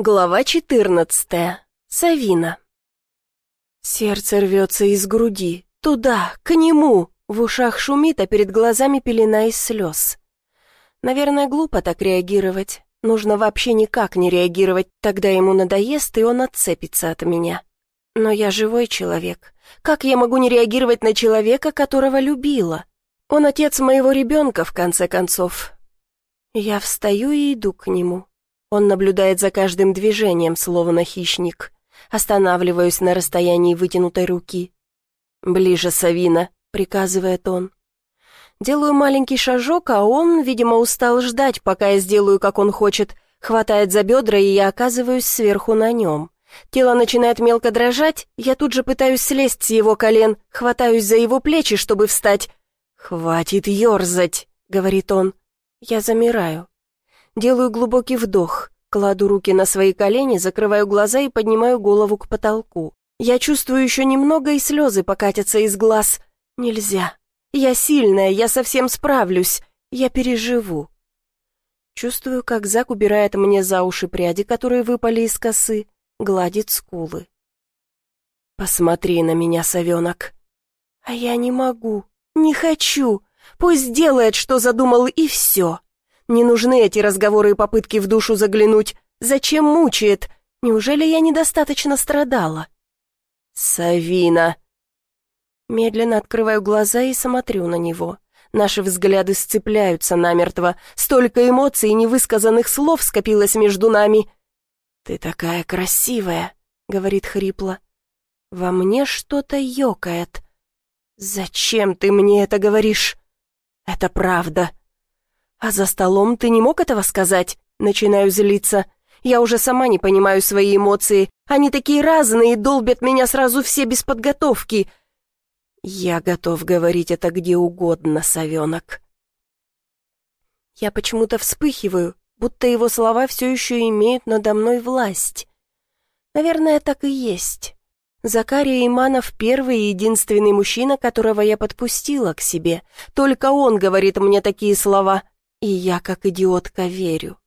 Глава 14. Савина. Сердце рвется из груди. Туда, к нему. В ушах шумит, а перед глазами пелена из слез. Наверное, глупо так реагировать. Нужно вообще никак не реагировать, тогда ему надоест, и он отцепится от меня. Но я живой человек. Как я могу не реагировать на человека, которого любила? Он отец моего ребенка, в конце концов. Я встаю и иду к нему. Он наблюдает за каждым движением, словно хищник. Останавливаюсь на расстоянии вытянутой руки. «Ближе, Савина», — приказывает он. Делаю маленький шажок, а он, видимо, устал ждать, пока я сделаю, как он хочет. Хватает за бедра, и я оказываюсь сверху на нем. Тело начинает мелко дрожать, я тут же пытаюсь слезть с его колен, хватаюсь за его плечи, чтобы встать. «Хватит ерзать», — говорит он. Я замираю. Делаю глубокий вдох, кладу руки на свои колени, закрываю глаза и поднимаю голову к потолку. Я чувствую еще немного, и слезы покатятся из глаз. Нельзя. Я сильная, я совсем справлюсь. Я переживу. Чувствую, как Зак убирает мне за уши пряди, которые выпали из косы, гладит скулы. «Посмотри на меня, совенок». «А я не могу, не хочу. Пусть делает, что задумал, и все». Не нужны эти разговоры и попытки в душу заглянуть. Зачем мучает? Неужели я недостаточно страдала? Савина. Медленно открываю глаза и смотрю на него. Наши взгляды сцепляются намертво. Столько эмоций и невысказанных слов скопилось между нами. «Ты такая красивая», — говорит хрипло. «Во мне что-то ёкает». «Зачем ты мне это говоришь?» «Это правда. «А за столом ты не мог этого сказать?» Начинаю злиться. «Я уже сама не понимаю свои эмоции. Они такие разные и долбят меня сразу все без подготовки». «Я готов говорить это где угодно, совенок». Я почему-то вспыхиваю, будто его слова все еще имеют надо мной власть. Наверное, так и есть. Закария Иманов — первый и единственный мужчина, которого я подпустила к себе. Только он говорит мне такие слова — и я, как идиотка, верю.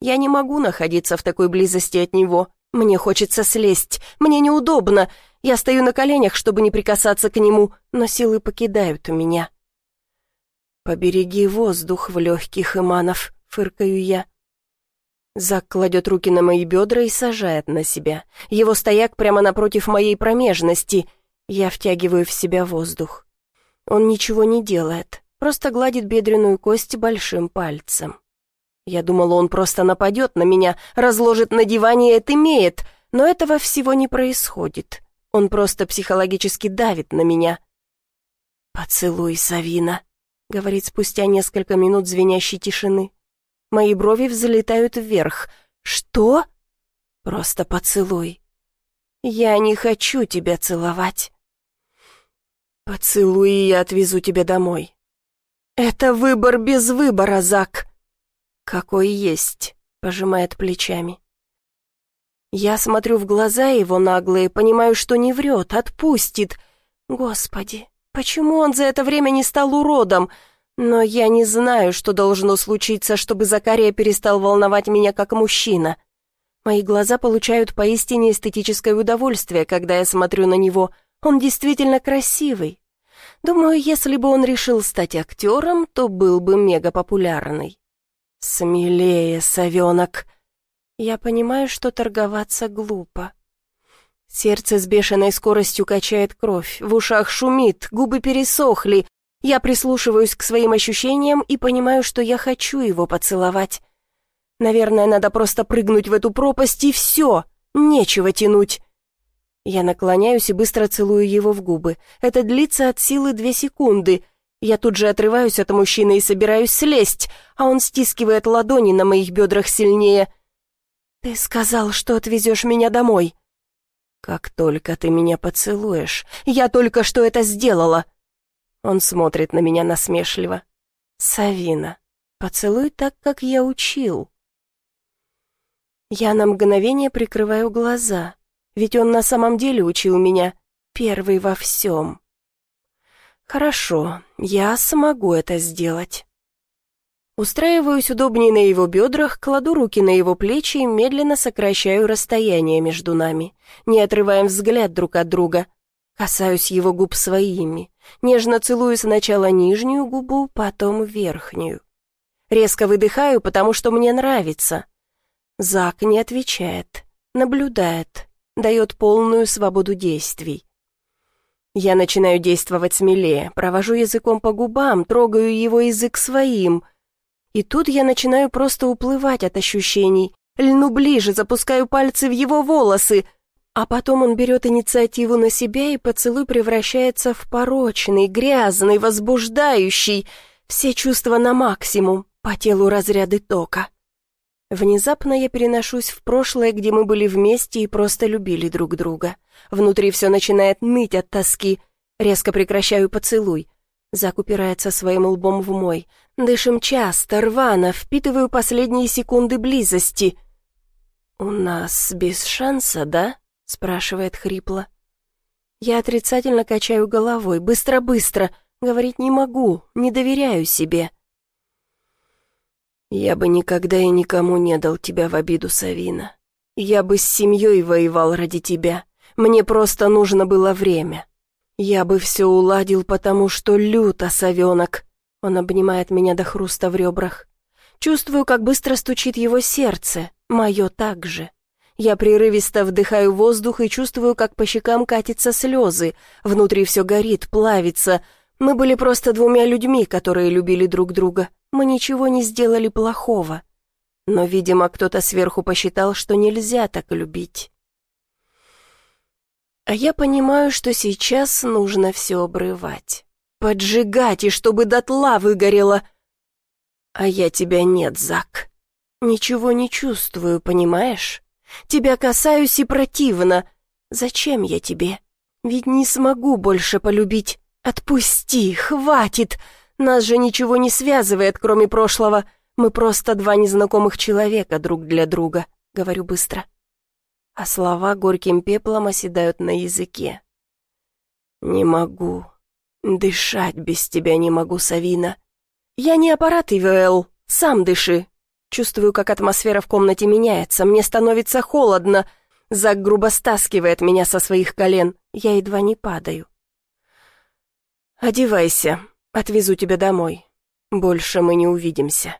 Я не могу находиться в такой близости от него. Мне хочется слезть. Мне неудобно. Я стою на коленях, чтобы не прикасаться к нему, но силы покидают меня. «Побереги воздух в легких, Иманов», — фыркаю я. Зак кладет руки на мои бедра и сажает на себя. Его стояк прямо напротив моей промежности. Я втягиваю в себя воздух. Он ничего не делает. Просто гладит бедренную кость большим пальцем. Я думала, он просто нападет на меня, разложит на диване и отымеет, но этого всего не происходит. Он просто психологически давит на меня. «Поцелуй, Савина», — говорит спустя несколько минут звенящей тишины. Мои брови взлетают вверх. «Что?» «Просто поцелуй». «Я не хочу тебя целовать». «Поцелуй, и я отвезу тебя домой. «Это выбор без выбора, Зак!» «Какой есть», — пожимает плечами. Я смотрю в глаза его наглые, понимаю, что не врет, отпустит. Господи, почему он за это время не стал уродом? Но я не знаю, что должно случиться, чтобы Закария перестал волновать меня как мужчина. Мои глаза получают поистине эстетическое удовольствие, когда я смотрю на него. Он действительно красивый, Думаю, если бы он решил стать актером, то был бы мегапопулярный. Смелее, совенок. Я понимаю, что торговаться глупо. Сердце с бешеной скоростью качает кровь, в ушах шумит, губы пересохли. Я прислушиваюсь к своим ощущениям и понимаю, что я хочу его поцеловать. Наверное, надо просто прыгнуть в эту пропасть и все, нечего тянуть. Я наклоняюсь и быстро целую его в губы. Это длится от силы две секунды. Я тут же отрываюсь от мужчины и собираюсь слезть, а он стискивает ладони на моих бедрах сильнее. «Ты сказал, что отвезешь меня домой». «Как только ты меня поцелуешь, я только что это сделала». Он смотрит на меня насмешливо. «Савина, поцелуй так, как я учил». Я на мгновение прикрываю глаза. Ведь он на самом деле учил меня первый во всем. Хорошо, я смогу это сделать. Устраиваюсь удобнее на его бедрах, кладу руки на его плечи и медленно сокращаю расстояние между нами. Не отрываем взгляд друг от друга. Касаюсь его губ своими. Нежно целую сначала нижнюю губу, потом верхнюю. Резко выдыхаю, потому что мне нравится. Зак не отвечает, наблюдает, дает полную свободу действий. Я начинаю действовать смелее, провожу языком по губам, трогаю его язык своим — и тут я начинаю просто уплывать от ощущений, льну ближе, запускаю пальцы в его волосы, а потом он берет инициативу на себя, и поцелуй превращается в порочный, грязный, возбуждающий, все чувства на максимум, по телу разряды тока. Внезапно я переношусь в прошлое, где мы были вместе и просто любили друг друга. Внутри все начинает ныть от тоски. Резко прекращаю поцелуй. Зак упирается своим лбом в мой. Дышим часто, рвано, впитываю последние секунды близости. «У нас без шанса, да?» — спрашивает хрипло. Я отрицательно качаю головой. «Быстро-быстро!» Говорить не могу, не доверяю себе. «Я бы никогда и никому не дал тебя в обиду, Савина. Я бы с семьей воевал ради тебя. Мне просто нужно было время. «Я бы все уладил, потому что люто, совенок!» Он обнимает меня до хруста в ребрах. Чувствую, как быстро стучит его сердце, мое также. Я прерывисто вдыхаю воздух и чувствую, как по щекам катятся слезы. Внутри все горит, плавится. Мы были просто двумя людьми, которые любили друг друга. Мы ничего не сделали плохого. Но, видимо, кто-то сверху посчитал, что нельзя так любить. А я понимаю, что сейчас нужно все обрывать. Поджигать, и чтобы дотла выгорело. А я тебя нет, Зак. Ничего не чувствую, понимаешь? Тебя касаюсь и противно. Зачем я тебе? Ведь не смогу больше полюбить. Отпусти, хватит. Нас же ничего не связывает, кроме прошлого. Мы просто два незнакомых человека друг для друга, говорю быстро а слова горьким пеплом оседают на языке. «Не могу. Дышать без тебя не могу, Савина. Я не аппарат ИВЛ, сам дыши. Чувствую, как атмосфера в комнате меняется, мне становится холодно. Зак грубо стаскивает меня со своих колен, я едва не падаю. «Одевайся, отвезу тебя домой. Больше мы не увидимся».